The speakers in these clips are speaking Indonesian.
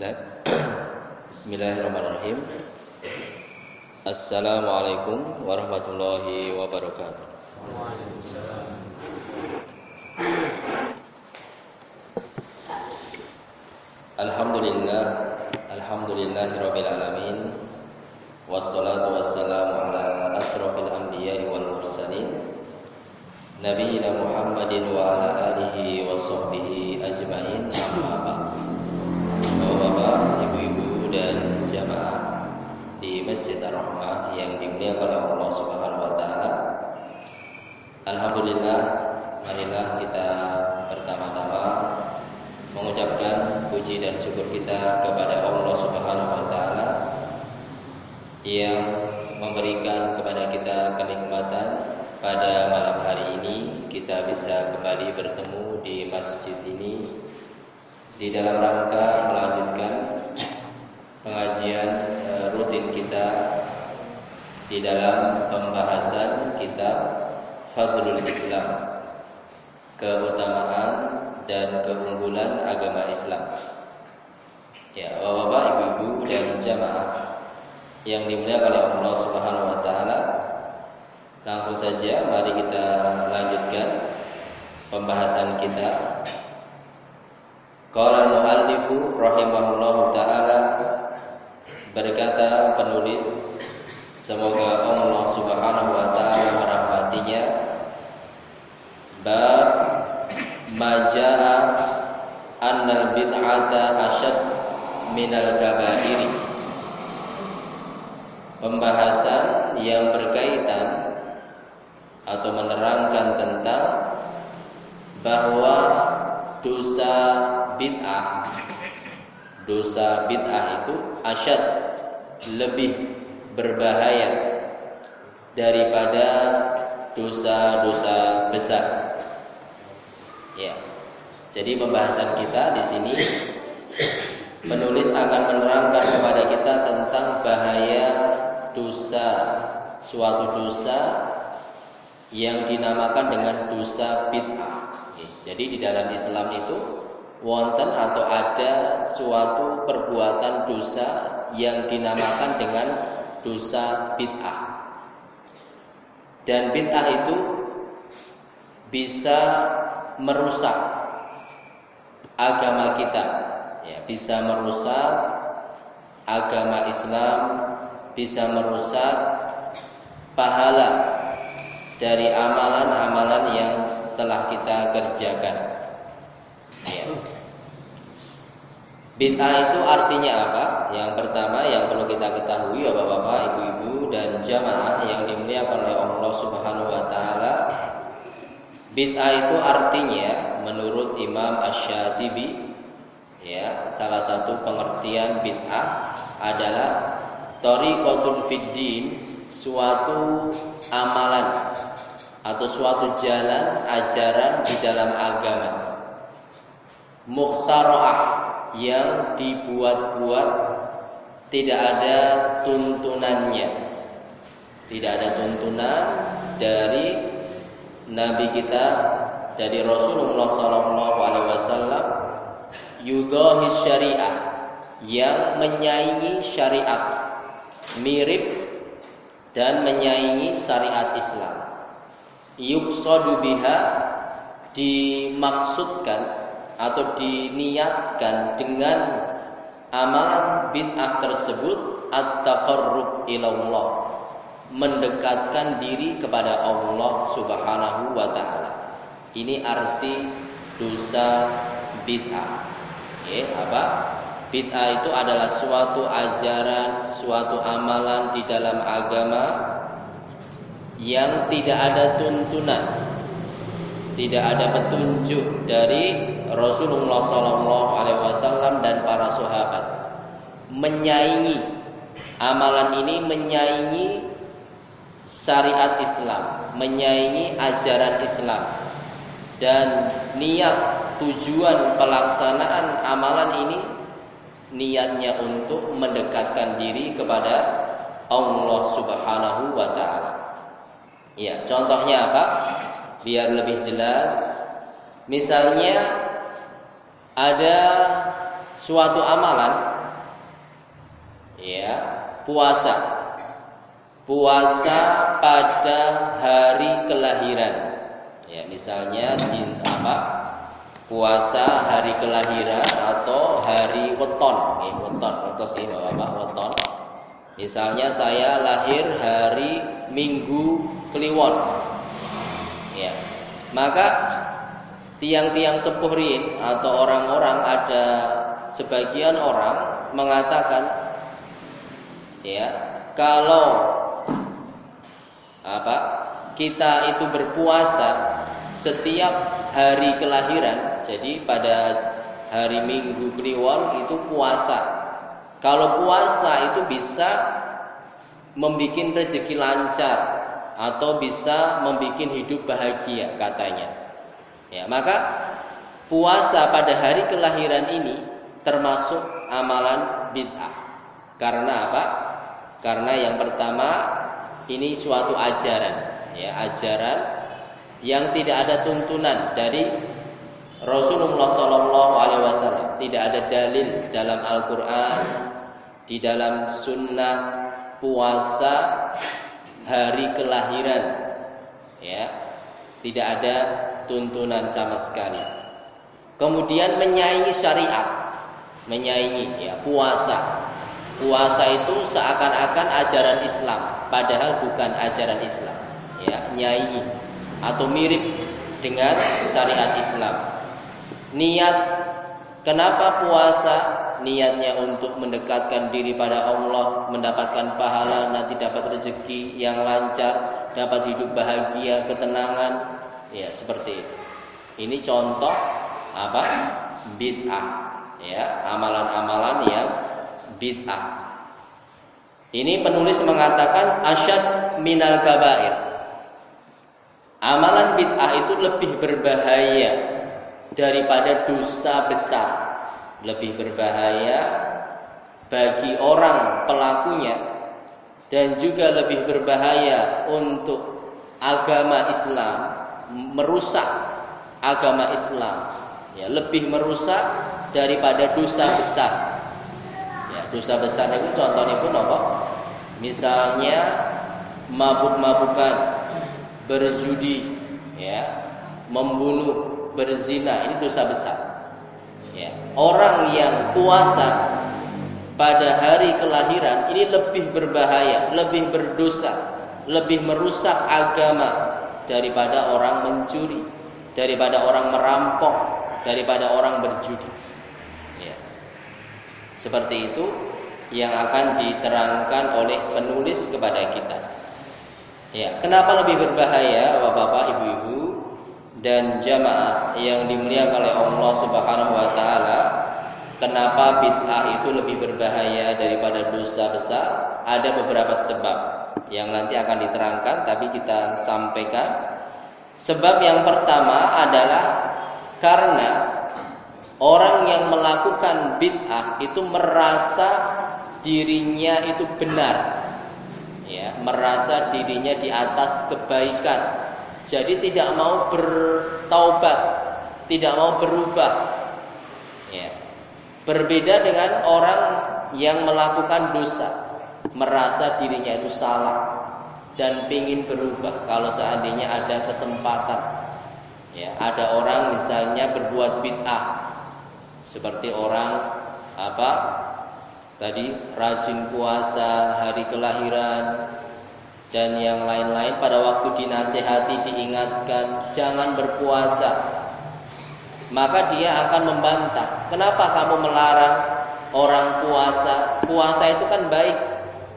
Bismillah. Bismillahirrahmanirrahim. Assalamualaikum warahmatullahi wabarakatuh. Alhamdulillah, alhamdulillahirabbil alamin. Wassalatu wassalamu ala asrofil anbiya'i wal mursalin Ala alihi wa sahbihi ajmain amma ba'd Bapak-bapak, ibu-ibu dan jamaah di Masjid Ar-Rahmah yang dimuliakan oleh Allah Subhanahu wa taala. Alhamdulillah marilah kita pertama-tama mengucapkan puji dan syukur kita kepada Allah Subhanahu wa taala yang memberikan kepada kita kenikmatan pada malam hari ini kita bisa kembali bertemu di masjid ini di dalam rangka melanjutkan pengajian eh, rutin kita di dalam pembahasan kitab Fadlul Islam keutamaan dan keunggulan agama Islam. Ya, Bapak-bapak, Ibu-ibu dan jamaah yang dimuliakan oleh Allah Subhanahu wa taala. Langsung saja mari kita lanjutkan pembahasan kita. Qala al-muallifu rahimahullahu taala berkata penulis semoga Allah Subhanahu wa taala merahmatinya bab majaa annal bid'ata asyad minal kabairi pembahasan yang berkaitan atau menerangkan tentang bahwa dosa bid'ah dosa bid'ah itu asyad lebih berbahaya daripada dosa-dosa besar. Ya. Jadi pembahasan kita di sini penulis akan menerangkan kepada kita tentang bahaya dosa suatu dosa yang dinamakan dengan dosa bid'ah. Jadi di dalam Islam itu wonten atau ada suatu perbuatan dosa yang dinamakan dengan dosa bid'ah. Dan bid'ah itu bisa merusak agama kita, ya, bisa merusak agama Islam bisa merusak pahala dari amalan-amalan yang telah kita kerjakan. Ya. Bid'ah itu artinya apa? Yang pertama yang perlu kita ketahui Bapak-bapak, Ibu-ibu dan jamaah yang dimuliakan oleh Allah Subhanahu wa taala. Bid'ah itu artinya menurut Imam Asy-Syatibi ya, salah satu pengertian bid'ah adalah Tariqatul fiddin suatu amalan atau suatu jalan ajaran di dalam agama. Mukhtara'ah yang dibuat-buat tidak ada tuntunannya. Tidak ada tuntunan dari nabi kita dari Rasulullah sallallahu alaihi wasallam syariah yang menyaingi syariat mirip dan menyaingi syariat Islam. Yuksadu biha dimaksudkan atau diniatkan dengan amalan bid'ah tersebut at-taqarrub ilallah mendekatkan diri kepada Allah Subhanahu wa taala. Ini arti dosa bid'ah. Ya, apa? Bid'ah itu adalah suatu ajaran, suatu amalan di dalam agama yang tidak ada tuntunan, tidak ada petunjuk dari Rasulullah SAW dan para sahabat. Menyaingi amalan ini menyaingi syariat Islam, menyaingi ajaran Islam dan niat tujuan pelaksanaan amalan ini niatnya untuk mendekatkan diri kepada Allah Subhanahu wa taala. Ya, contohnya apa? Biar lebih jelas. Misalnya ada suatu amalan puasa. Puasa pada hari kelahiran. Ya, misalnya di apa? Puasa hari kelahiran atau hari weton, ya, weton, weton sih Bapak, weton. Misalnya saya lahir hari Minggu Kliwon. Ya. Maka tiang-tiang sepuhrin atau orang-orang ada sebagian orang mengatakan ya kalau apa kita itu berpuasa setiap hari kelahiran jadi pada hari Minggu Kliwon itu puasa kalau puasa itu bisa membuat rezeki lancar atau bisa membuat hidup bahagia katanya ya maka puasa pada hari kelahiran ini termasuk amalan bid'ah. Karena apa? Karena yang pertama ini suatu ajaran, ya ajaran yang tidak ada tuntunan dari Rasulullah Shallallahu Alaihi Wasallam. Tidak ada dalil dalam Al-Quran, di dalam Sunnah puasa hari kelahiran, ya tidak ada tuntunan sama sekali. Kemudian menyaingi syariat menyaingi ya puasa. Puasa itu seakan-akan ajaran Islam, padahal bukan ajaran Islam. Ya, nyaingi atau mirip dengan syariat Islam. Niat kenapa puasa? Niatnya untuk mendekatkan diri pada Allah, mendapatkan pahala, nanti dapat rezeki yang lancar, dapat hidup bahagia, ketenangan, ya seperti itu. Ini contoh apa? Bid'ah ya amalan-amalan yang bid'ah. Ini penulis mengatakan asyad minal kabair. Amalan bid'ah itu lebih berbahaya daripada dosa besar. Lebih berbahaya bagi orang pelakunya dan juga lebih berbahaya untuk agama Islam merusak agama Islam ya lebih merusak daripada dosa besar. Ya, dosa besar itu contohnya pun apa? Misalnya mabuk-mabukan, berjudi, ya, membunuh, berzina, ini dosa besar. Ya. Orang yang puasa pada hari kelahiran ini lebih berbahaya, lebih berdosa, lebih merusak agama daripada orang mencuri, daripada orang merampok, daripada orang berjudi. Seperti itu yang akan diterangkan oleh penulis kepada kita. Ya, kenapa lebih berbahaya Bapak-bapak, Ibu-ibu dan jamaah yang dimuliakan oleh Allah Subhanahu wa taala? Kenapa bid'ah itu lebih berbahaya daripada dosa besar? Ada beberapa sebab yang nanti akan diterangkan tapi kita sampaikan. Sebab yang pertama adalah karena Orang yang melakukan bid'ah itu merasa dirinya itu benar. Ya, merasa dirinya di atas kebaikan. Jadi tidak mau bertaubat, tidak mau berubah. Ya. Berbeda dengan orang yang melakukan dosa, merasa dirinya itu salah dan ingin berubah kalau seandainya ada kesempatan. Ya, ada orang misalnya berbuat bid'ah, seperti orang apa tadi rajin puasa hari kelahiran dan yang lain-lain pada waktu dinasehati diingatkan jangan berpuasa. Maka dia akan membantah kenapa kamu melarang orang puasa? Puasa itu kan baik.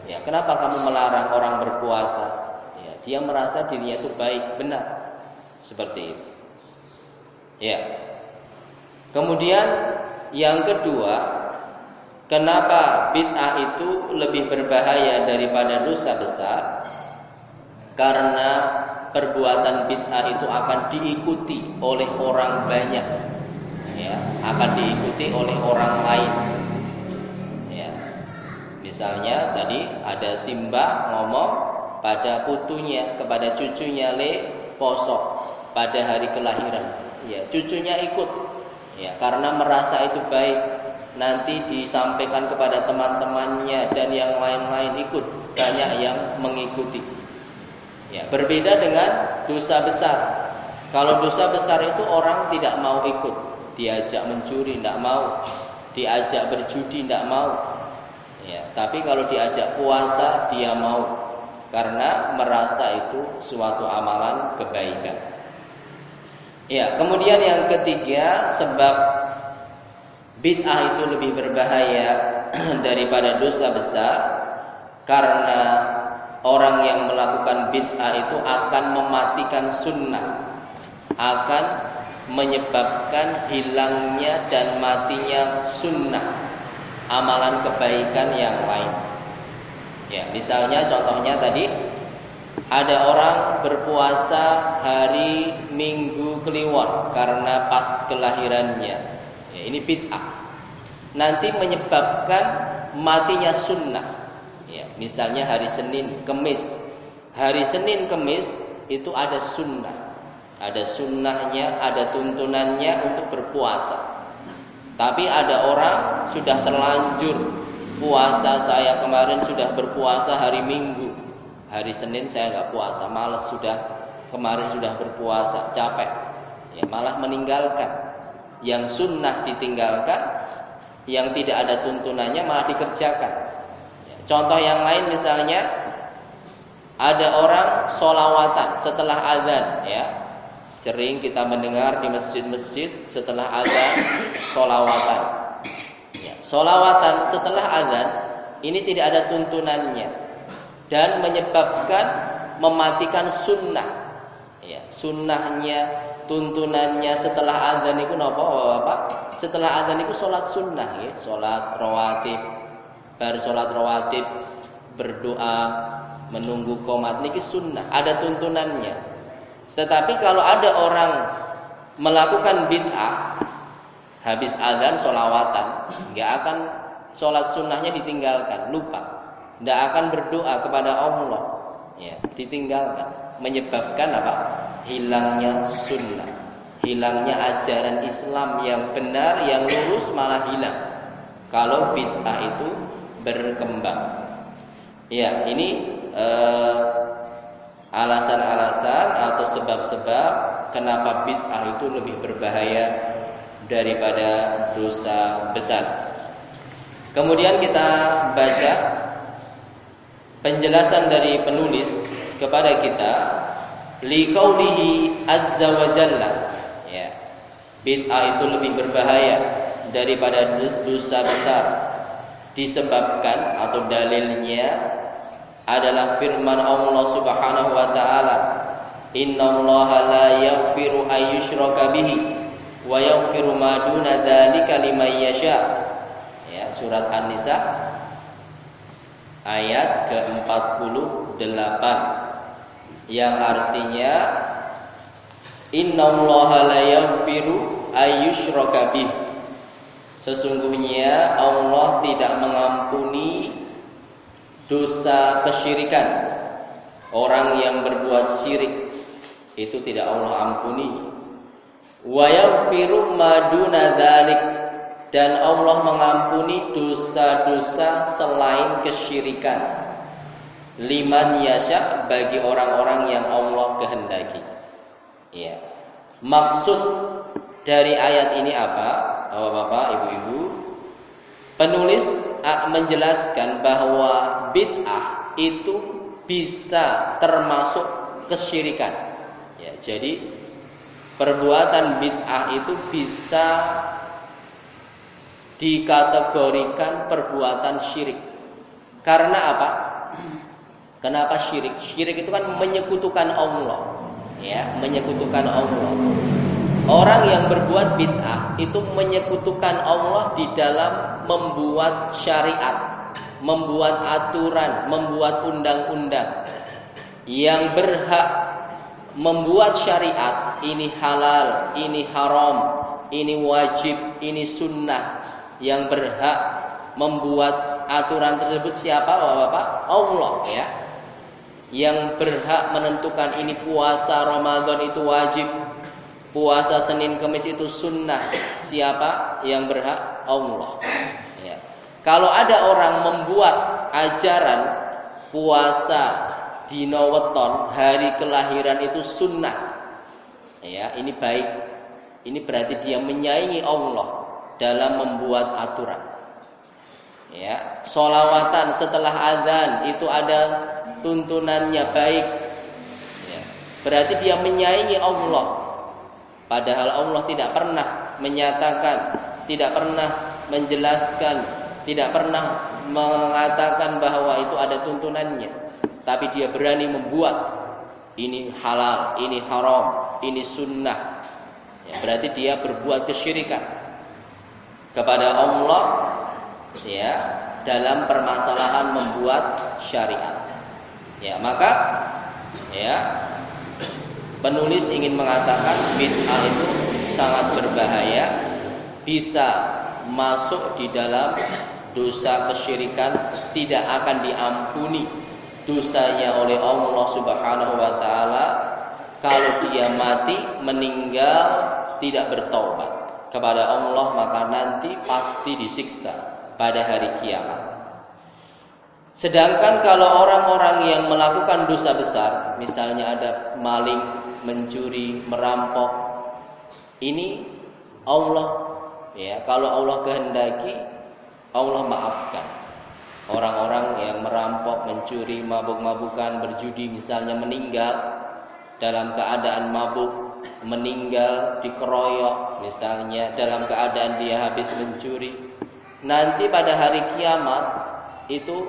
Ya kenapa kamu melarang orang berpuasa? Ya dia merasa dirinya itu baik benar. Seperti itu. Ya. Kemudian yang kedua, kenapa bid'ah itu lebih berbahaya daripada dosa besar? Karena perbuatan bid'ah itu akan diikuti oleh orang banyak. Ya, akan diikuti oleh orang lain. Ya. Misalnya tadi ada Simba ngomong pada putunya kepada cucunya le posok pada hari kelahiran. Ya, cucunya ikut ya karena merasa itu baik nanti disampaikan kepada teman-temannya dan yang lain-lain ikut banyak yang mengikuti. Ya, berbeda dengan dosa besar. Kalau dosa besar itu orang tidak mau ikut, diajak mencuri tidak mau, diajak berjudi tidak mau. Ya, tapi kalau diajak puasa dia mau karena merasa itu suatu amalan kebaikan. Ya, kemudian yang ketiga sebab bid'ah itu lebih berbahaya daripada dosa besar karena orang yang melakukan bid'ah itu akan mematikan sunnah, akan menyebabkan hilangnya dan matinya sunnah, amalan kebaikan yang lain. Ya, misalnya contohnya tadi ada orang berpuasa hari Minggu Kliwon karena pas kelahirannya. Ya, ini bid'ah. Nanti menyebabkan matinya sunnah. Ya, misalnya hari Senin, Kemis. Hari Senin, Kemis itu ada sunnah. Ada sunnahnya, ada tuntunannya untuk berpuasa. Tapi ada orang sudah terlanjur puasa saya kemarin sudah berpuasa hari Minggu. Hari Senin saya nggak puasa, malas sudah kemarin sudah berpuasa, capek. Ya, malah meninggalkan. Yang sunnah ditinggalkan, yang tidak ada tuntunannya malah dikerjakan. Ya, contoh yang lain misalnya ada orang solawatan setelah azan, ya. Sering kita mendengar di masjid-masjid setelah azan solawatan solawatan setelah azan ini tidak ada tuntunannya dan menyebabkan mematikan sunnah. Ya sunnahnya tuntunannya setelah azan itu napa Bapak setelah azan itu sholat sunnah ya. Sholat rawatib baru sholat rawatib berdoa menunggu komat. Niki sunnah ada tuntunannya. Tetapi kalau ada orang melakukan bid'ah habis azan solawatan nggak akan sholat sunnahnya ditinggalkan. Lupa. Nggak akan berdoa kepada Allah. Ya ditinggalkan. Menyebabkan apa? Hilangnya sunnah. Hilangnya ajaran Islam yang benar yang lurus malah hilang. Kalau bid'ah itu berkembang. Ya ini eh, alasan-alasan atau sebab-sebab kenapa bid'ah itu lebih berbahaya daripada dosa besar. Kemudian kita baca penjelasan dari penulis kepada kita liqaulihi azza wa jalla. Ya bid'ah itu lebih berbahaya daripada dosa besar disebabkan atau dalilnya adalah firman Allah Subhanahu wa taala innallaha la yaghfiru ayyushraka bihi wa yaghfiru ma duna dzalika liman yasha. Ya, surat An-Nisa ayat ke-48 yang artinya innallaha la yaghfiru ayyushraka bih. Sesungguhnya Allah tidak mengampuni dosa kesyirikan. Orang yang berbuat syirik itu tidak Allah ampuni. Wa yaghfiru maduna dzalik dan Allah mengampuni dosa-dosa selain kesyirikan. Liman yasha bagi orang-orang yang Allah kehendaki. Ya. Maksud dari ayat ini apa Bapak-bapak, ibu-ibu penulis menjelaskan bahwa bid'ah itu bisa termasuk kesyirikan ya jadi perbuatan bid'ah itu bisa dikategorikan perbuatan syirik. Karena apa? Kenapa syirik? Syirik itu kan menyekutukan Allah. Ya, menyekutukan Allah. Orang yang berbuat bid'ah itu menyekutukan Allah di dalam membuat syariat, membuat aturan, membuat undang-undang yang berhak membuat syariat ini halal, ini haram, ini wajib, ini sunnah yang berhak membuat aturan tersebut siapa Bapak-bapak? Allah ya. Yang berhak menentukan ini puasa Ramadan itu wajib, puasa Senin Kemis itu sunnah. Siapa yang berhak? Allah. Kalau ada orang membuat ajaran puasa dino weton hari kelahiran itu sunnah. Ya, ini baik. Ini berarti dia menyaingi Allah dalam membuat aturan. Ya, solawatan setelah azan itu ada tuntunannya baik. Ya, berarti dia menyaingi Allah. Padahal Allah tidak pernah menyatakan, tidak pernah menjelaskan, tidak pernah mengatakan bahwa itu ada tuntunannya. Tapi dia berani membuat ini halal, ini haram, ini sunnah. Ya, berarti dia berbuat kesyirikan kepada Allah ya dalam permasalahan membuat syariat. Ya, maka ya penulis ingin mengatakan bid'ah itu sangat berbahaya bisa masuk di dalam dosa kesyirikan tidak akan diampuni dosanya oleh Allah Subhanahu wa taala kalau dia mati meninggal tidak bertobat kepada Allah maka nanti pasti disiksa pada hari kiamat. Sedangkan kalau orang-orang yang melakukan dosa besar, misalnya ada maling, mencuri, merampok, ini Allah ya, kalau Allah kehendaki Allah maafkan. Orang-orang yang merampok, mencuri, mabuk-mabukan, berjudi misalnya meninggal dalam keadaan mabuk meninggal dikeroyok misalnya dalam keadaan dia habis mencuri. Nanti pada hari kiamat itu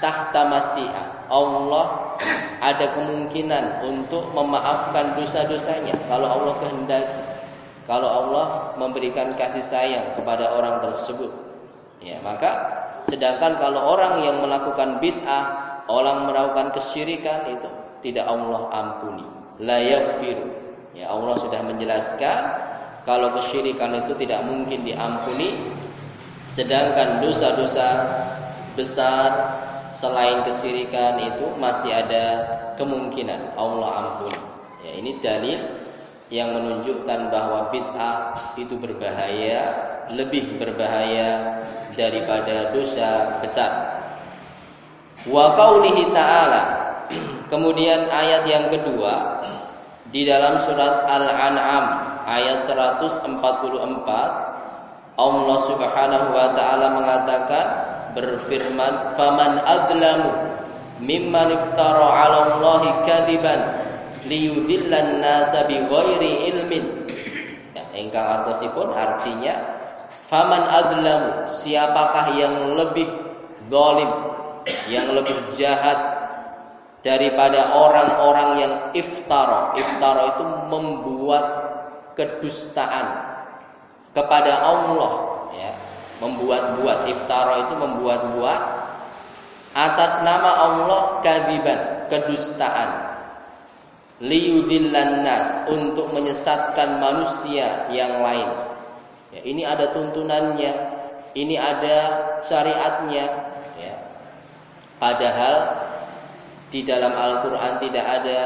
tahta masyiah Allah ada kemungkinan untuk memaafkan dosa-dosanya. Kalau Allah kehendaki kalau Allah memberikan kasih sayang kepada orang tersebut. Ya maka sedangkan kalau orang yang melakukan bid'ah orang melakukan kesyirikan itu tidak Allah ampuni. La yaghfiru. Ya Allah sudah menjelaskan kalau kesyirikan itu tidak mungkin diampuni. Sedangkan dosa-dosa besar selain kesyirikan itu masih ada kemungkinan Allah ampuni. Ya, ini dalil yang menunjukkan bahwa bid'ah itu berbahaya, lebih berbahaya daripada dosa besar. Wa qaulihi ta'ala. Kemudian ayat yang kedua di dalam surat Al-An'am ayat 144 Allah Subhanahu wa taala mengatakan berfirman faman adlamu mimman iftara 'ala Allahi kadiban liyudillan nasa bighairi ilmin ya, ingkang artosipun artinya faman adlamu siapakah yang lebih zalim yang lebih jahat daripada orang-orang yang iftara. Iftara itu membuat kedustaan kepada Allah ya. Membuat-buat iftara itu membuat-buat atas nama Allah kadiban, kedustaan. Liyudillan nas untuk menyesatkan manusia yang lain. Ya, ini ada tuntunannya, ini ada syariatnya ya. Padahal di dalam Al-Quran tidak ada,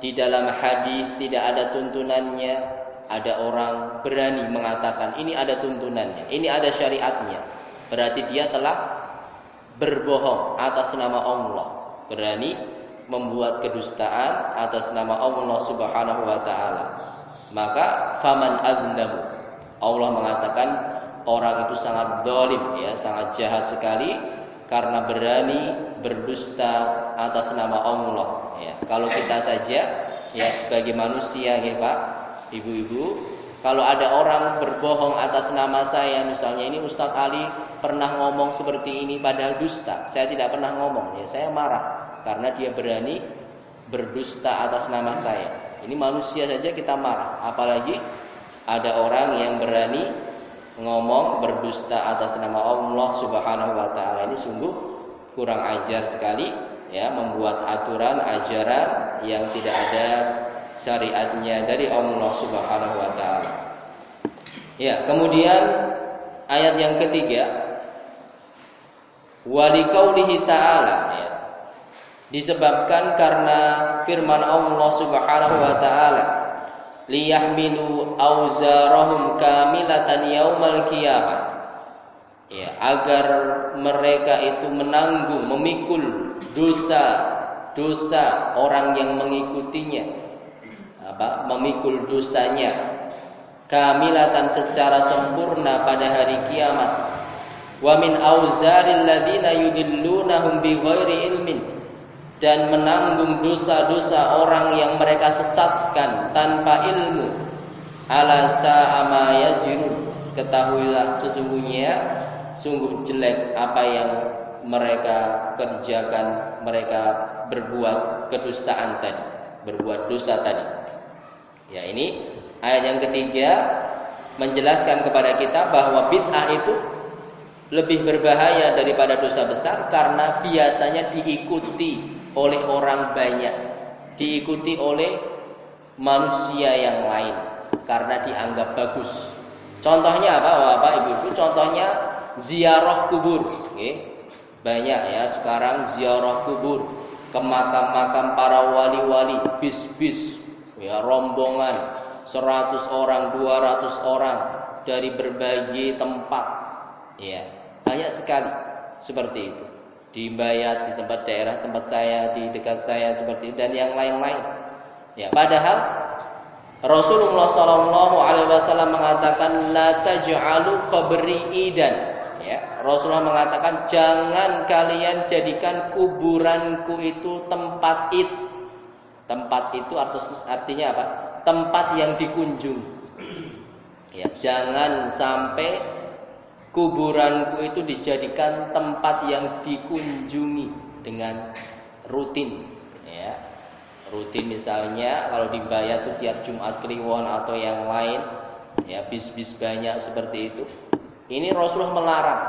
di dalam hadis tidak ada tuntunannya. Ada orang berani mengatakan ini ada tuntunannya, ini ada syariatnya. Berarti dia telah berbohong atas nama Allah. Berani membuat kedustaan atas nama Allah Subhanahu wa taala. Maka faman adlamu. Allah mengatakan orang itu sangat dolim ya, sangat jahat sekali karena berani berdusta atas nama Allah ya kalau kita saja ya sebagai manusia ya Pak Ibu-ibu kalau ada orang berbohong atas nama saya misalnya ini Ustadz Ali pernah ngomong seperti ini padahal dusta. Saya tidak pernah ngomong ya saya marah karena dia berani berdusta atas nama saya. Ini manusia saja kita marah apalagi ada orang yang berani ngomong berdusta atas nama Allah Subhanahu wa taala. Ini sungguh kurang ajar sekali ya membuat aturan ajaran yang tidak ada syariatnya dari Allah Subhanahu wa taala. Ya, kemudian ayat yang ketiga. Walikaulihi ta'ala. Ya. disebabkan karena firman Allah Subhanahu wa taala. Liyahmilu auzarahum kamilatan yaumal qiyamah. Ya agar mereka itu menanggung memikul dosa dosa orang yang mengikutinya apa? Memikul dosanya. Kamilatan secara sempurna pada hari kiamat. Wa min auzaril ladina yudillunahum bighairi ilmin. Dan menanggung dosa-dosa orang yang mereka sesatkan tanpa ilmu. Ala sa'ama yazirun. Ketahuilah sesungguhnya sungguh jelek apa yang mereka kerjakan, mereka berbuat kedustaan tadi, berbuat dosa tadi. Ya, ini ayat yang ketiga menjelaskan kepada kita bahwa bid'ah itu lebih berbahaya daripada dosa besar karena biasanya diikuti oleh orang banyak, diikuti oleh manusia yang lain karena dianggap bagus. Contohnya apa, Bapak Ibu? Contohnya ziarah kubur, okay? Banyak ya sekarang ziarah kubur ke makam-makam para wali-wali, bis-bis, ya rombongan 100 orang, 200 orang dari berbagai tempat. Ya, banyak sekali seperti itu. Di Bayat, di tempat daerah tempat saya, di dekat saya seperti itu dan yang lain-lain. Ya, padahal Rasulullah Shallallahu Alaihi Wasallam mengatakan la taj'alu qabri idan Ya, Rasulullah mengatakan jangan kalian jadikan kuburanku itu tempat it. Tempat itu artinya apa? Tempat yang dikunjung. Ya, jangan sampai kuburanku itu dijadikan tempat yang dikunjungi dengan rutin. Ya, rutin misalnya kalau dibayar tuh tiap Jumat Kliwon atau yang lain, ya bis-bis banyak seperti itu ini Rasulullah melarang.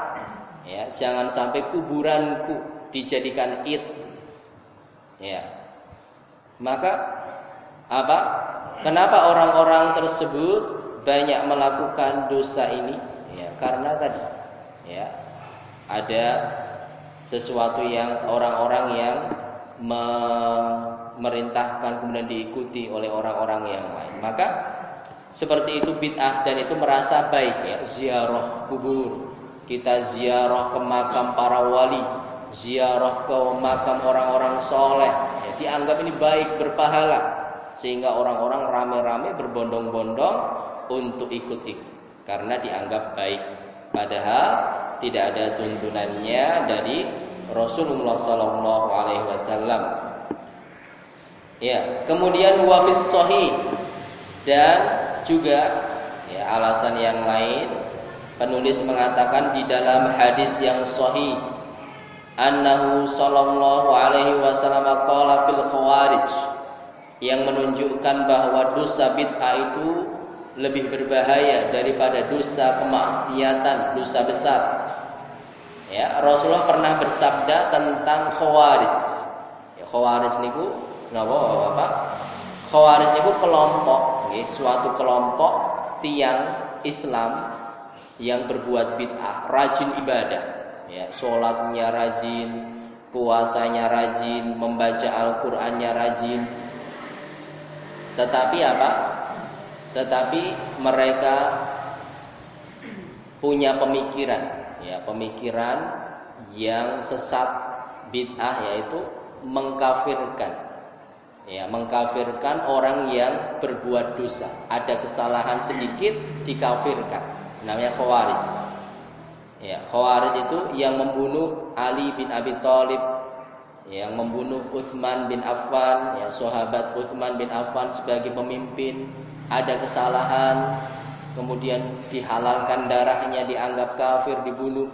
Ya, jangan sampai kuburanku dijadikan id. Ya. Maka apa? Kenapa orang-orang tersebut banyak melakukan dosa ini? Ya, karena tadi ya ada sesuatu yang orang-orang yang memerintahkan kemudian diikuti oleh orang-orang yang lain. Maka seperti itu bid'ah dan itu merasa baik ya ziarah kubur kita ziarah ke makam para wali ziarah ke makam orang-orang soleh. Ya, dianggap ini baik berpahala. Sehingga orang-orang rame-rame berbondong-bondong untuk ikut-ikut. Karena dianggap baik. Padahal tidak ada tuntunannya dari Rasulullah Sallallahu Alaihi Wasallam. Ya kemudian wafis sohi dan juga ya, alasan yang lain penulis mengatakan di dalam hadis yang sahih annahu sallallahu alaihi wasallam qala fil khawarij yang menunjukkan bahwa dosa bid'ah itu lebih berbahaya daripada dosa kemaksiatan, dosa besar. Ya, Rasulullah pernah bersabda tentang khawarij. Ya, khawarij niku napa Bapak? Khawarij itu kelompok, okay, suatu kelompok tiang Islam yang berbuat bid'ah, rajin ibadah, ya, sholatnya rajin, puasanya rajin, membaca Al-Qur'annya rajin. Tetapi apa? Tetapi mereka punya pemikiran, ya, pemikiran yang sesat bid'ah yaitu mengkafirkan ya mengkafirkan orang yang berbuat dosa ada kesalahan sedikit dikafirkan namanya khawarij ya khawarij itu yang membunuh Ali bin Abi Thalib yang membunuh Uthman bin Affan ya sahabat Uthman bin Affan sebagai pemimpin ada kesalahan kemudian dihalalkan darahnya dianggap kafir dibunuh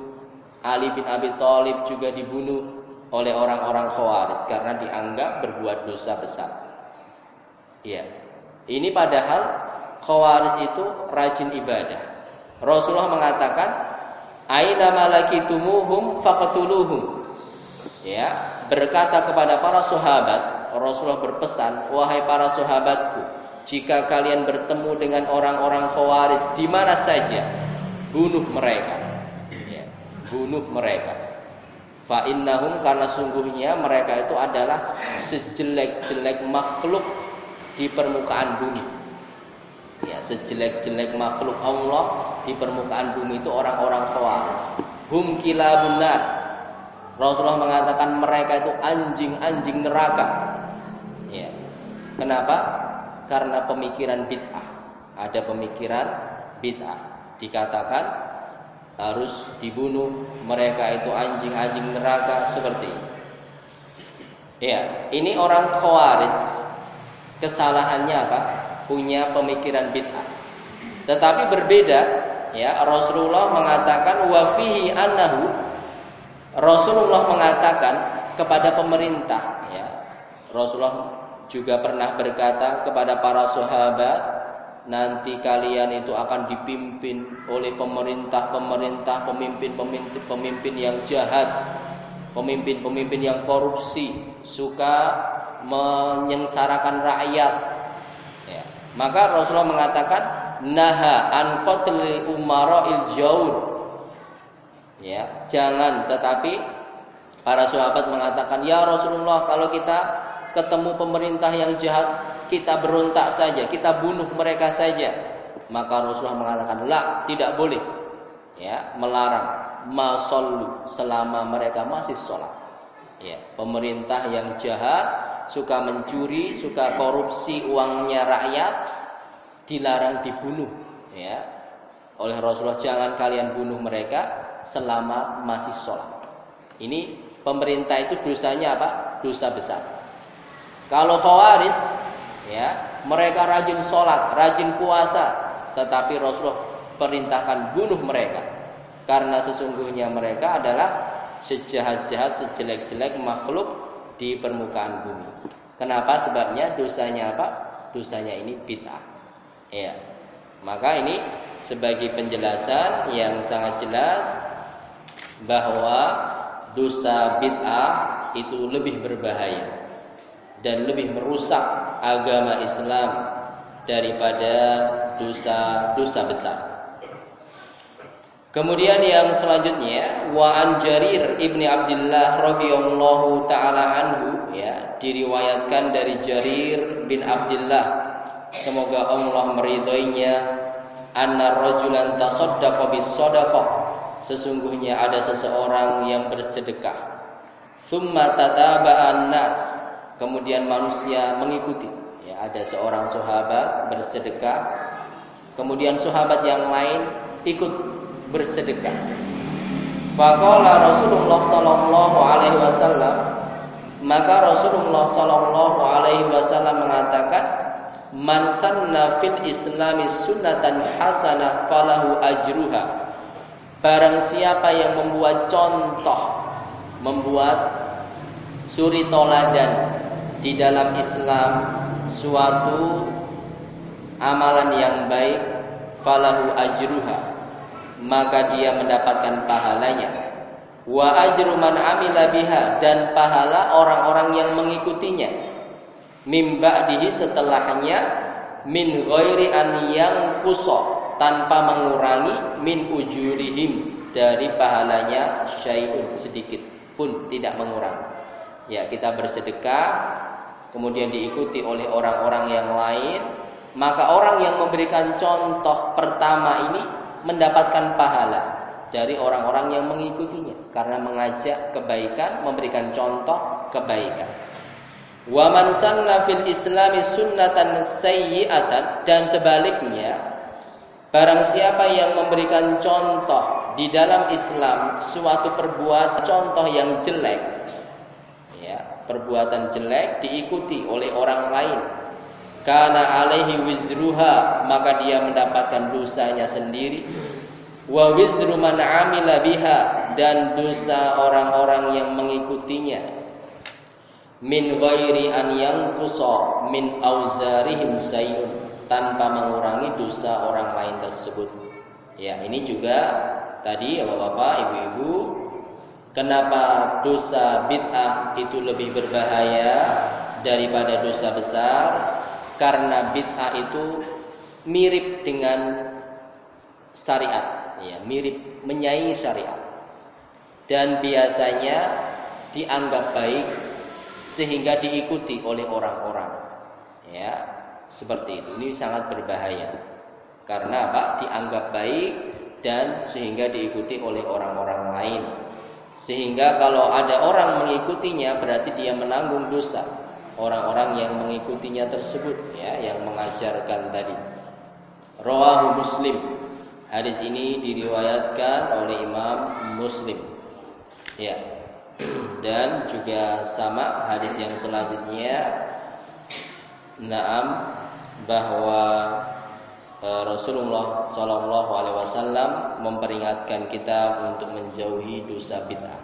Ali bin Abi Thalib juga dibunuh oleh orang-orang khawarij karena dianggap berbuat dosa besar. Ya. Ini padahal khawarij itu rajin ibadah. Rasulullah mengatakan, "Aina malakitumuhum faqtuluhum." Ya, berkata kepada para sahabat, Rasulullah berpesan, "Wahai para sahabatku, jika kalian bertemu dengan orang-orang khawarij di mana saja, bunuh mereka." Ya, bunuh mereka. Fa innahum karena sungguhnya mereka itu adalah sejelek-jelek makhluk di permukaan bumi. Ya, sejelek-jelek makhluk Allah di permukaan bumi itu orang-orang khawarij. hum kilabun Rasulullah mengatakan mereka itu anjing-anjing neraka. Ya. Kenapa? Karena pemikiran bid'ah. Ada pemikiran bid'ah. Dikatakan harus dibunuh mereka itu anjing-anjing neraka seperti itu. Ya, ini orang khawarij. Kesalahannya apa? Punya pemikiran bid'ah. Tetapi berbeda ya Rasulullah mengatakan wa fihi annahu Rasulullah mengatakan kepada pemerintah ya. Rasulullah juga pernah berkata kepada para sahabat nanti kalian itu akan dipimpin oleh pemerintah-pemerintah, pemimpin-pemimpin pemimpin yang jahat, pemimpin-pemimpin yang korupsi, suka menyengsarakan rakyat. Maka Rasulullah mengatakan naha an qatli umara'il jaud Ya, jangan tetapi para sahabat mengatakan, "Ya Rasulullah, kalau kita ketemu pemerintah yang jahat, kita berontak saja, kita bunuh mereka saja." Maka Rasulullah mengatakan, "La, tidak boleh." Ya, melarang masallu selama mereka masih sholat. Ya, pemerintah yang jahat suka mencuri, suka korupsi uangnya rakyat dilarang dibunuh, ya. Oleh Rasulullah jangan kalian bunuh mereka selama masih sholat. Ini pemerintah itu dosanya apa? Dosa besar. Kalau khawarij, ya mereka rajin sholat, rajin puasa, tetapi Rasulullah perintahkan bunuh mereka karena sesungguhnya mereka adalah sejahat-jahat, sejelek-jelek makhluk di permukaan bumi. Kenapa? Sebabnya dosanya apa? Dosanya ini bid'ah. Ya. Maka ini sebagai penjelasan yang sangat jelas bahwa dosa bid'ah itu lebih berbahaya dan lebih merusak agama Islam daripada dosa-dosa besar. Kemudian yang selanjutnya wa an Jarir ibni Abdullah radhiyallahu taala anhu ya diriwayatkan dari Jarir bin Abdullah semoga Allah meridhoinya anna rajulan tasaddaqa bis sadaqah sesungguhnya ada seseorang yang bersedekah. Thumma tataba'an nas. Kemudian manusia mengikuti. Ya, ada seorang sahabat bersedekah. Kemudian sahabat yang lain ikut bersedekah. Faqala Rasulullah sallallahu alaihi wasallam maka Rasulullah sallallahu alaihi wasallam mengatakan man sanna fil islami sunnatan hasanah falahu ajruha Barang siapa yang membuat contoh, membuat suri toladan di dalam Islam suatu amalan yang baik, falahu ajruha, maka dia mendapatkan pahalanya. Wa ajru man amila biha dan pahala orang-orang yang mengikutinya. Mimba dihi setelahnya min ghairi an yang kusok tanpa mengurangi min ujurihim dari pahalanya syai'un sedikit pun tidak mengurangi. Ya, kita bersedekah kemudian diikuti oleh orang-orang yang lain, maka orang yang memberikan contoh pertama ini mendapatkan pahala dari orang-orang yang mengikutinya karena mengajak kebaikan, memberikan contoh kebaikan. Wa man sanna fil islami sunnatan sayyi'atan dan sebaliknya Barang siapa yang memberikan contoh di dalam Islam suatu perbuatan contoh yang jelek, ya, perbuatan jelek diikuti oleh orang lain, karena alaihi wizruha maka dia mendapatkan dosanya sendiri, wa wizru man amila biha dan dosa orang-orang yang mengikutinya min ghairi an yanqusa min auzarihim sayyun tanpa mengurangi dosa orang lain tersebut. Ya, ini juga tadi ya Bapak, Ibu-ibu, kenapa dosa bid'ah itu lebih berbahaya daripada dosa besar? Karena bid'ah itu mirip dengan syariat, ya, mirip menyaingi syariat. Dan biasanya dianggap baik sehingga diikuti oleh orang-orang. Ya, seperti itu. Ini sangat berbahaya. Karena apa? Dianggap baik dan sehingga diikuti oleh orang-orang orang lain. Sehingga kalau ada orang mengikutinya berarti dia menanggung dosa orang-orang yang mengikutinya tersebut ya yang mengajarkan tadi. Rawahu Muslim. Hadis ini diriwayatkan oleh Imam Muslim. Ya. Dan juga sama hadis yang selanjutnya Naam bahwa uh, Rasulullah Shallallahu Alaihi Wasallam memperingatkan kita untuk menjauhi dosa bid'ah.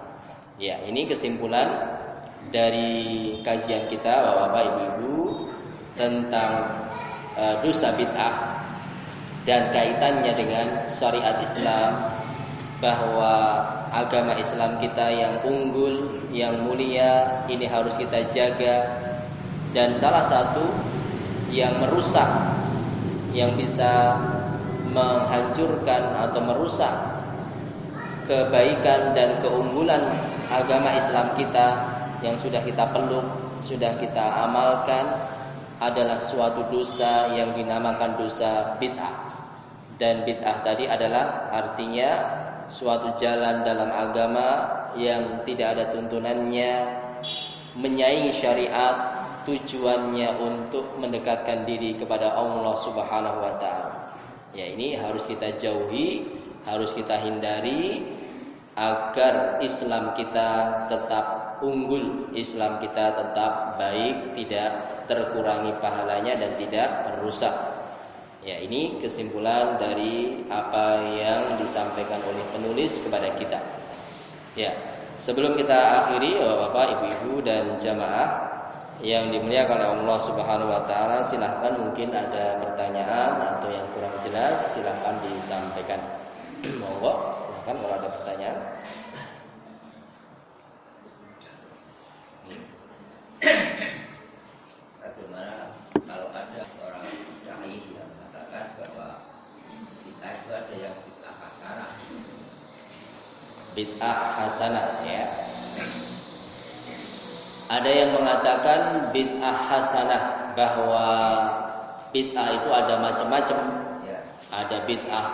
Ya, ini kesimpulan dari kajian kita Bapak-bapak Ibu-ibu tentang uh, dosa bid'ah dan kaitannya dengan syariat Islam bahwa agama Islam kita yang unggul, yang mulia ini harus kita jaga. Dan salah satu yang merusak yang bisa menghancurkan atau merusak kebaikan dan keunggulan agama Islam kita yang sudah kita peluk, sudah kita amalkan adalah suatu dosa yang dinamakan dosa bid'ah. Dan bid'ah tadi adalah artinya suatu jalan dalam agama yang tidak ada tuntunannya, menyaingi syariat, tujuannya untuk mendekatkan diri kepada Allah Subhanahu wa taala. Ya, ini harus kita jauhi, harus kita hindari agar Islam kita tetap unggul, Islam kita tetap baik, tidak terkurangi pahalanya dan tidak rusak. Ya, ini kesimpulan dari apa yang disampaikan oleh penulis kepada kita. Ya, sebelum kita akhiri Bapak, Ibu-ibu dan jamaah yang dimuliakan oleh Allah Subhanahu wa taala silahkan mungkin ada pertanyaan atau yang kurang jelas silahkan disampaikan monggo silahkan kalau ada pertanyaan bagaimana kalau ada orang dai yang mengatakan bahwa kita itu ada yang bid'ah hasanah bid'ah hasanah ya ada yang mengatakan bid'ah hasanah bahwa bid'ah itu ada macam-macam. Ya. Ada bid'ah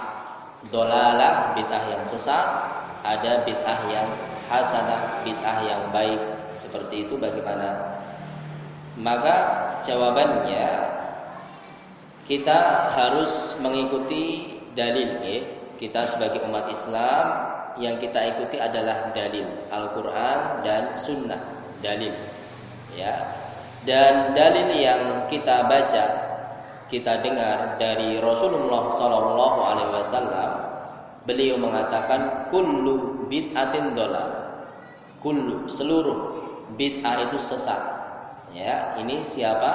dolalah, bid'ah yang sesat, ada bid'ah yang hasanah, bid'ah yang baik. Seperti itu bagaimana? Maka jawabannya kita harus mengikuti dalil ya. Kita sebagai umat Islam yang kita ikuti adalah dalil Al-Qur'an dan sunnah dalil ya. Dan dalil yang kita baca kita dengar dari Rasulullah Sallallahu Alaihi Wasallam beliau mengatakan kullu bid'atin dolal kullu seluruh bid'ah itu sesat ya ini siapa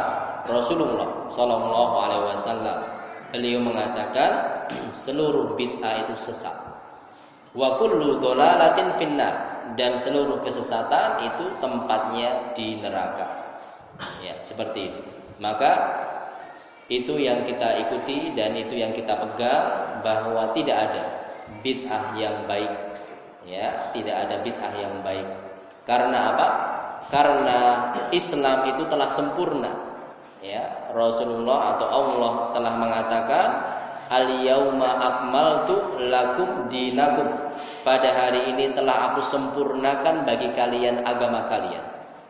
Rasulullah Sallallahu Alaihi Wasallam beliau mengatakan seluruh bid'ah itu sesat wa kullu dolalatin finnar dan seluruh kesesatan itu tempatnya di neraka. Ya, seperti itu. Maka itu yang kita ikuti dan itu yang kita pegang bahwa tidak ada bid'ah yang baik. Ya, tidak ada bid'ah yang baik. Karena apa? Karena Islam itu telah sempurna. Ya, Rasulullah atau Allah telah mengatakan Al-yauma akmaltu lakum dinakum. Pada hari ini telah aku sempurnakan bagi kalian agama kalian.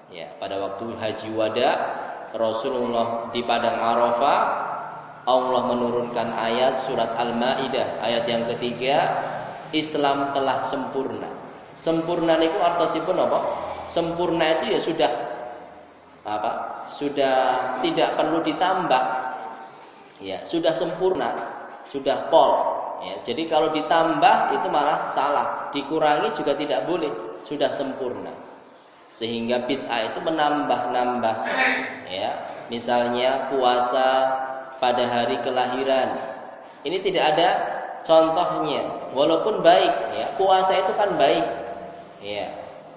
Ya, pada waktu haji wada Rasulullah di padang Arafah Allah menurunkan ayat surat Al-Maidah ayat yang ketiga Islam telah sempurna. Sempurna itu artosipun apa? Sempurna itu ya sudah apa? Sudah tidak perlu ditambah. Ya, sudah sempurna sudah pol. Ya, jadi kalau ditambah itu malah salah, dikurangi juga tidak boleh, sudah sempurna. Sehingga bid'ah itu menambah-nambah. Ya, misalnya puasa pada hari kelahiran. Ini tidak ada contohnya, walaupun baik. Ya, puasa itu kan baik. Ya,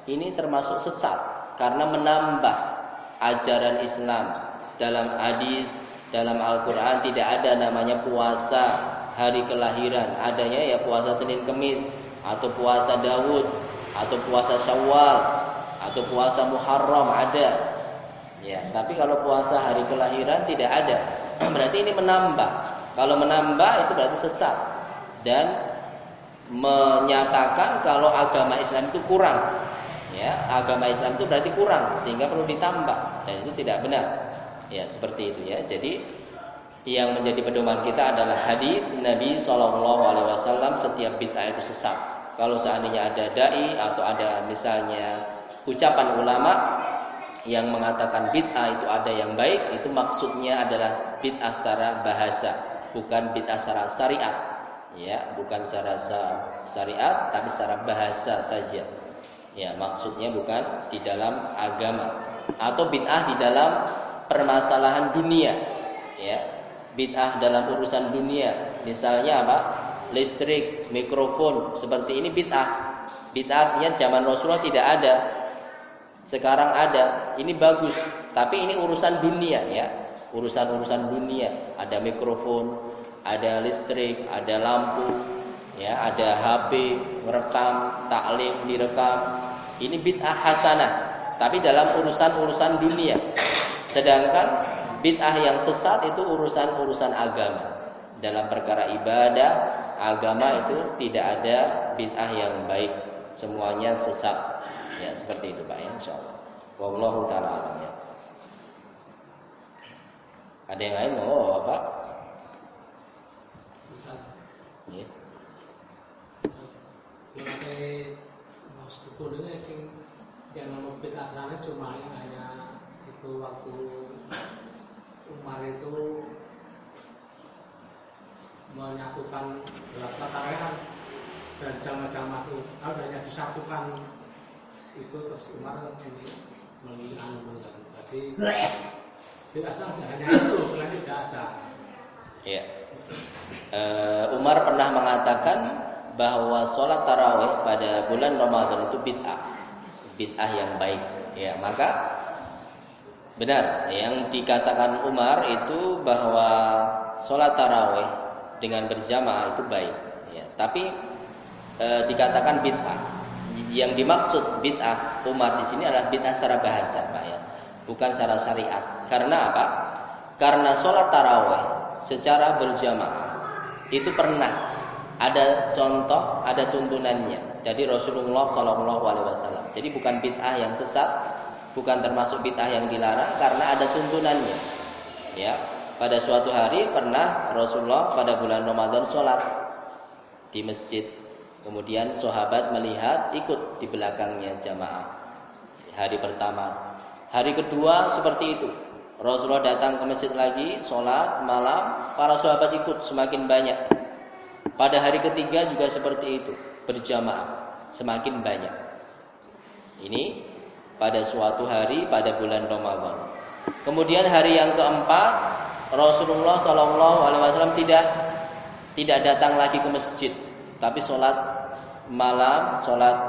ini termasuk sesat karena menambah ajaran Islam dalam hadis dalam Al-Quran tidak ada namanya puasa hari kelahiran. Adanya ya puasa Senin Kemis atau puasa Dawud atau puasa Syawal atau puasa Muharram ada. Ya, tapi kalau puasa hari kelahiran tidak ada. berarti ini menambah. Kalau menambah itu berarti sesat dan menyatakan kalau agama Islam itu kurang. Ya, agama Islam itu berarti kurang sehingga perlu ditambah dan itu tidak benar. Ya, seperti itu ya. Jadi yang menjadi pedoman kita adalah hadis Nabi Shallallahu Alaihi Wasallam setiap bid'ah itu sesat. Kalau seandainya ada dai atau ada misalnya ucapan ulama yang mengatakan bid'ah itu ada yang baik, itu maksudnya adalah bid'ah secara bahasa, bukan bid'ah secara syariat ya bukan secara syariat tapi secara bahasa saja ya maksudnya bukan di dalam agama. Atau bid'ah di dalam permasalahan dunia. Ya bid'ah dalam urusan dunia. Misalnya apa? Listrik mikrofon seperti ini bid'ah. Bid'ahnya zaman Rasulullah tidak ada. Sekarang ada. Ini bagus. Tapi ini urusan dunia ya. Urusan-urusan dunia. Ada mikrofon ada listrik, ada lampu, ya, ada HP, merekam, taklim direkam. Ini bid'ah hasanah, tapi dalam urusan-urusan dunia. Sedangkan bid'ah yang sesat itu urusan-urusan agama. Dalam perkara ibadah, agama itu tidak ada bid'ah yang baik. Semuanya sesat. Ya, seperti itu Pak ya, insyaallah. Wallahu taala alam ya. Ada yang lain mau apa? Ya. Yang sebetulnya sing yang nama asalnya cuma yang hanya itu waktu Umar itu menyatukan belas matarehan dan jamaah-jamaah itu. Adanya disatukan itu terus Umar melihat tadi asal hanya itu selain tidak ada. Ya uh, Umar pernah mengatakan bahwa sholat taraweh pada bulan Ramadan itu bid'ah, bid'ah yang baik. Ya, maka benar yang dikatakan Umar itu bahwa sholat taraweh dengan berjamaah itu baik. Ya, tapi e, dikatakan bid'ah. Yang dimaksud bid'ah Umar di sini adalah bid'ah secara bahasa, Pak ya, bukan secara syariat. Karena apa? Karena sholat taraweh secara berjamaah itu pernah ada contoh, ada tuntunannya dari Rasulullah Shallallahu Alaihi Wasallam. Jadi bukan bid'ah yang sesat, bukan termasuk bid'ah yang dilarang karena ada tuntunannya. Ya, pada suatu hari pernah Rasulullah pada bulan Ramadan sholat di masjid. Kemudian sahabat melihat ikut di belakangnya jamaah. Hari pertama, hari kedua seperti itu. Rasulullah datang ke masjid lagi, sholat malam, para sahabat ikut semakin banyak. Pada hari ketiga juga seperti itu, berjamaah semakin banyak. Ini pada suatu hari pada bulan Ramadan. Kemudian hari yang keempat, Rasulullah Shallallahu Alaihi Wasallam tidak tidak datang lagi ke masjid, tapi sholat malam, sholat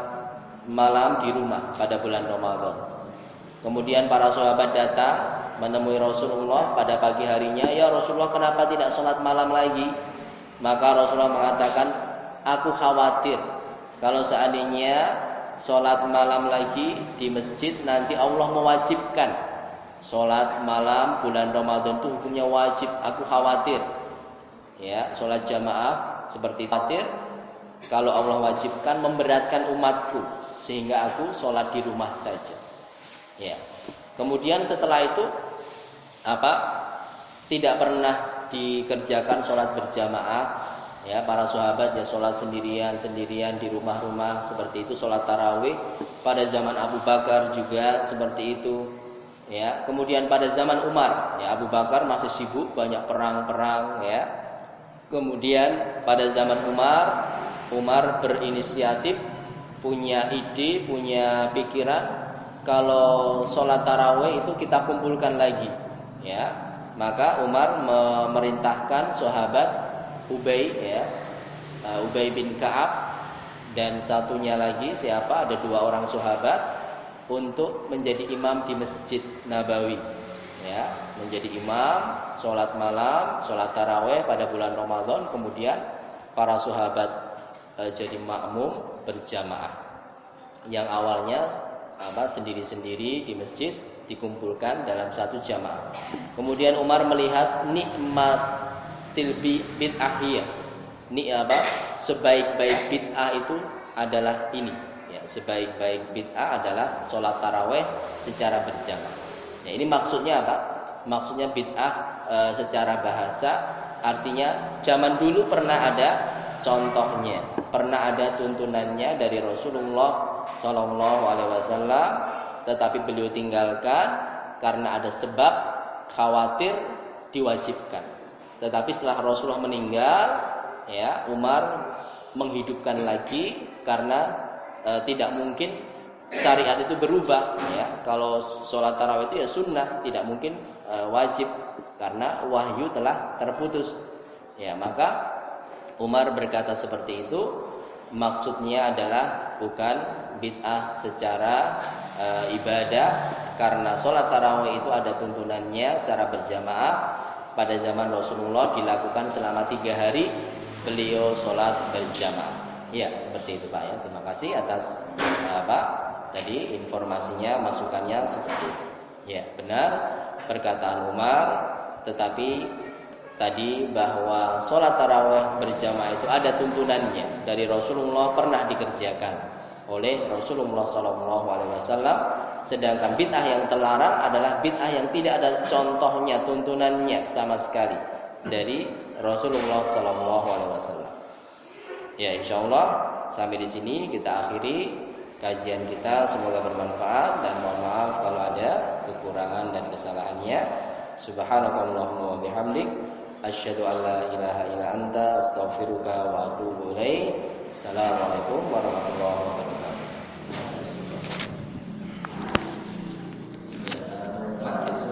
malam di rumah pada bulan Ramadan. Kemudian para sahabat datang menemui Rasulullah pada pagi harinya, "Ya Rasulullah, kenapa tidak sholat malam lagi?" Maka Rasulullah mengatakan, "Aku khawatir kalau seandainya sholat malam lagi di masjid nanti Allah mewajibkan sholat malam bulan Ramadan itu hukumnya wajib. Aku khawatir, ya sholat jamaah seperti khawatir kalau Allah wajibkan memberatkan umatku sehingga aku sholat di rumah saja. Ya. Kemudian setelah itu apa tidak pernah dikerjakan sholat berjamaah ya para sahabat ya sholat sendirian sendirian di rumah-rumah seperti itu sholat tarawih. Pada zaman Abu Bakar juga seperti itu ya. Kemudian pada zaman Umar ya Abu Bakar masih sibuk banyak perang-perang ya. Kemudian pada zaman Umar Umar berinisiatif punya ide punya pikiran kalau sholat tarawih itu kita kumpulkan lagi ya maka Umar memerintahkan sahabat Ubay ya uh, Ubay bin Kaab dan satunya lagi siapa? Ada dua orang sahabat untuk menjadi imam di masjid Nabawi ya. Menjadi imam sholat malam sholat taraweh pada bulan Ramadan. Kemudian para sahabat e, jadi makmum berjamaah. Yang awalnya apa? Sendiri-sendiri di masjid dikumpulkan dalam satu jamaah. Kemudian Umar melihat nikmat tilbi bid'ahiyah. Ini apa? Sebaik-baik bid'ah itu adalah ini. Ya, sebaik-baik bid'ah adalah sholat taraweh secara berjamaah. Ya, ini maksudnya apa? Maksudnya bid'ah e, secara bahasa artinya zaman dulu pernah ada contohnya, pernah ada tuntunannya dari Rasulullah Shallallahu Alaihi Wasallam, tetapi beliau tinggalkan karena ada sebab khawatir diwajibkan. Tetapi setelah Rasulullah meninggal, ya Umar menghidupkan lagi karena e, tidak mungkin syariat itu berubah ya kalau sholat tarawih itu ya sunnah tidak mungkin e, wajib karena wahyu telah terputus ya maka Umar berkata seperti itu maksudnya adalah bukan bid'ah secara e, ibadah karena sholat tarawih itu ada tuntunannya secara berjamaah pada zaman Rasulullah dilakukan selama tiga hari beliau sholat berjamaah. Ya, seperti itu Pak ya. Terima kasih atas apa tadi informasinya, masukannya seperti itu. Ya, benar perkataan Umar, tetapi tadi bahwa sholat taraweh berjamaah itu ada tuntunannya dari Rasulullah pernah dikerjakan oleh Rasulullah Sallallahu Alaihi Wasallam. Sedangkan bid'ah yang terlarang adalah bid'ah yang tidak ada contohnya, tuntunannya sama sekali dari Rasulullah Sallallahu Alaihi Wasallam. Ya, insya Allah sampai di sini kita akhiri kajian kita. Semoga bermanfaat dan mohon maaf kalau ada kekurangan dan kesalahannya. Subhanakallahumma wa bihamdik asyhadu an la ilaha illa anta astaghfiruka wa atubu ilaik. Assalamualaikum warahmatullahi wabarakatuh. Gracias.